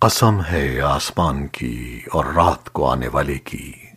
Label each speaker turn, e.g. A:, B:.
A: قسم ہے آسمان کی اور رات کو آنے والے کی۔